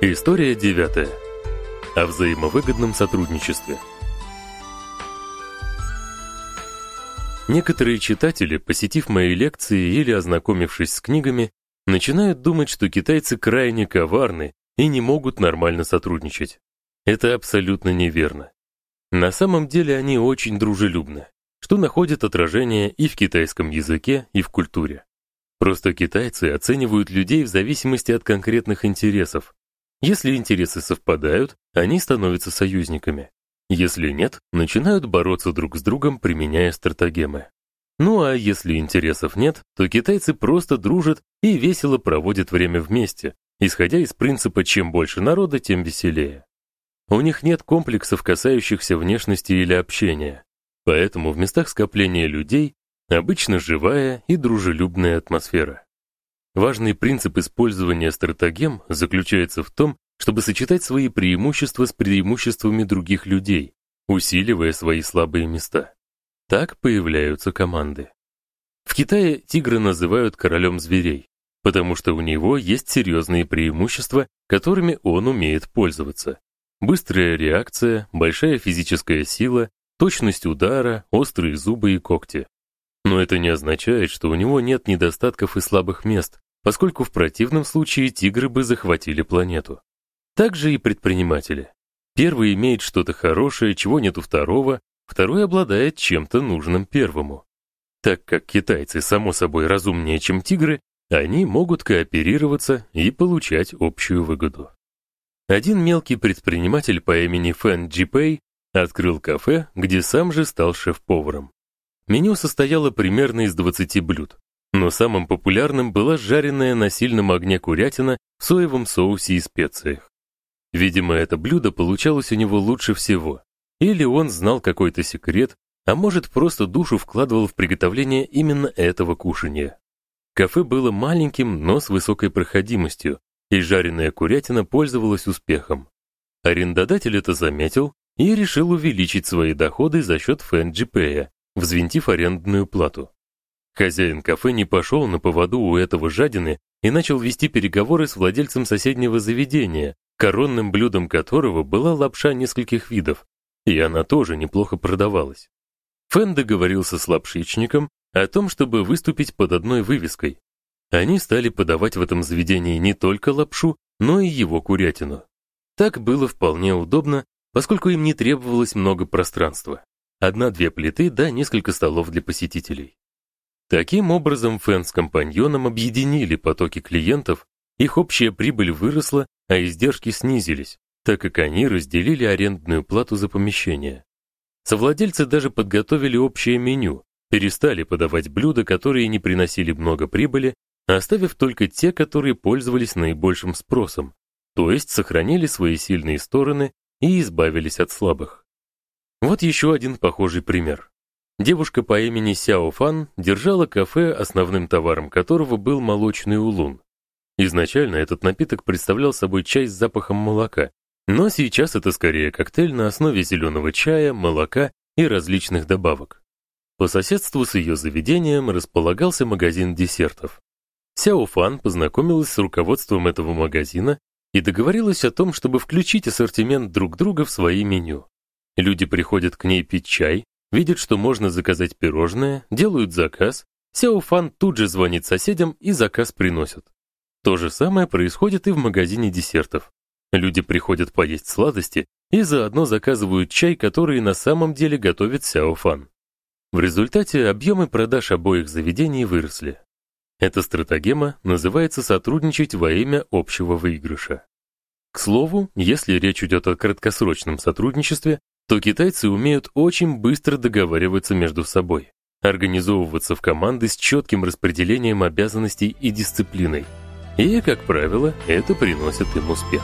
История девятая. О взаимовыгодном сотрудничестве. Некоторые читатели, посетив мои лекции или ознакомившись с книгами, начинают думать, что китайцы крайне коварны и не могут нормально сотрудничать. Это абсолютно неверно. На самом деле они очень дружелюбны, что находит отражение и в китайском языке, и в культуре. Просто китайцы оценивают людей в зависимости от конкретных интересов, если интересы совпадают, они становятся союзниками. Если нет, начинают бороться друг с другом, применяя стратегемы. Ну а если интересов нет, то китайцы просто дружат и весело проводят время вместе, исходя из принципа чем больше народа, тем веселее. У них нет комплексов, касающихся внешности или общения. Поэтому в местах скопления людей обычно живая и дружелюбная атмосфера. Важный принцип использования стратегем заключается в том, чтобы сочетать свои преимущества с преимуществами других людей, усиливая свои слабые места. Так появляются команды. В Китае тигра называют королем зверей, потому что у него есть серьезные преимущества, которыми он умеет пользоваться. Быстрая реакция, большая физическая сила, точность удара, острые зубы и когти. Но это не означает, что у него нет недостатков и слабых мест, поскольку в противном случае тигры бы захватили планету. Также и предприниматели. Первый имеет что-то хорошее, чего нет у второго, второй обладает чем-то нужным первому. Так как китайцы само собой разумнее, чем тигры, они могут кооперироваться и получать общую выгоду. Один мелкий предприниматель по имени Фэн Джипэй открыл кафе, где сам же стал шеф-поваром. Меню состояло примерно из 20 блюд. Но самым популярным была жареная на сильном огне курятина в соевом соусе и специях. Видимо, это блюдо получалось у него лучше всего. Или он знал какой-то секрет, а может, просто душу вкладывал в приготовление именно этого кушания. Кафе было маленьким, но с высокой проходимостью, и жареная курятина пользовалась успехом. Арендодатель это заметил и решил увеличить свои доходы за счет Фэн-Джипея, взвинтив арендную плату. Хозяин кафе не пошел на поводу у этого жадины и начал вести переговоры с владельцем соседнего заведения, коронным блюдом которого была лапша нескольких видов, и она тоже неплохо продавалась. Фэн договорился с лапшичником о том, чтобы выступить под одной вывеской. Они стали подавать в этом заведении не только лапшу, но и его курятину. Так было вполне удобно, поскольку им не требовалось много пространства. Одна-две плиты да несколько столов для посетителей. Таким образом, Фэн с компаньоном объединили потоки клиентов, их общая прибыль выросла, а издержки снизились, так как они разделили арендную плату за помещение. Совладельцы даже подготовили общее меню, перестали подавать блюда, которые не приносили много прибыли, оставив только те, которые пользовались наибольшим спросом, то есть сохранили свои сильные стороны и избавились от слабых. Вот еще один похожий пример. Девушка по имени Сяо Фан держала кафе, основным товаром которого был молочный улун. Изначально этот напиток представлял собой чай с запахом молока, но сейчас это скорее коктейль на основе зеленого чая, молока и различных добавок. По соседству с ее заведением располагался магазин десертов. Сяо Фан познакомилась с руководством этого магазина и договорилась о том, чтобы включить ассортимент друг друга в свои меню. Люди приходят к ней пить чай, видят, что можно заказать пирожное, делают заказ, Сяофан тут же звонит соседям и заказ приносят. То же самое происходит и в магазине десертов. Люди приходят поесть сладости и заодно заказывают чай, который на самом деле готовит Сяофан. В результате объемы продаж обоих заведений выросли. Эта стратегема называется сотрудничать во имя общего выигрыша. К слову, если речь идет о краткосрочном сотрудничестве, то китайцы умеют очень быстро договариваться между собой, организовываться в команды с четким распределением обязанностей и дисциплиной. И, как правило, это приносит им успех.